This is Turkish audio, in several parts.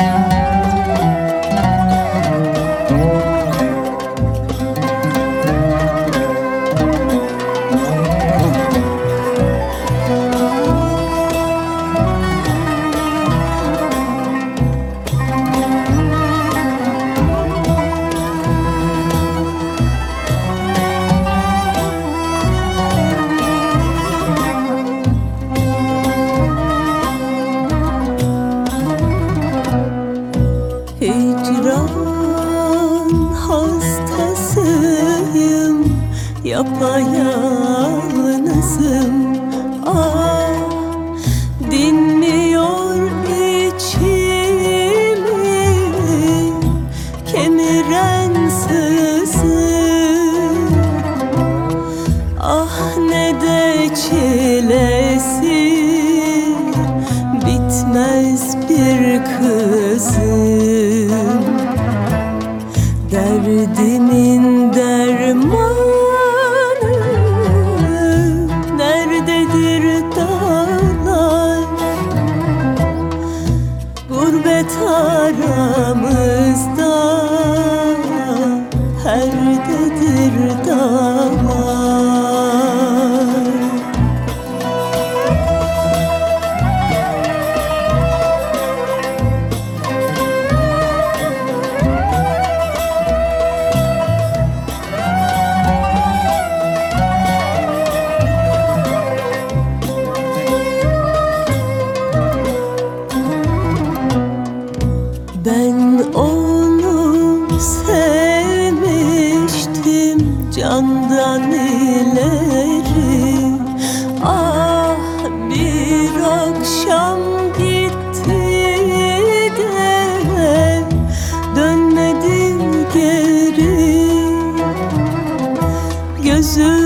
Thank. Yapayalnızım. Ah dinmiyor içimi Kemiren sızım Ah ne de çilesi bitmez bir kızım. Derdimin Ben onu sevmiştim candan ileri. Ah bir akşam gitti de dönmedi geri. Gözümde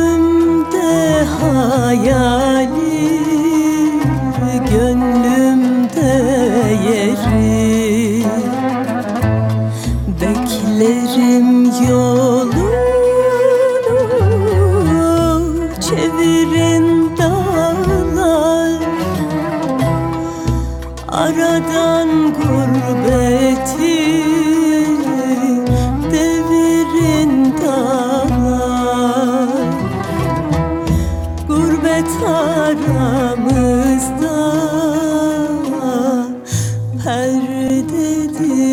Aradan gurbeti devirin dağlar. Gurbet aramızda perdedir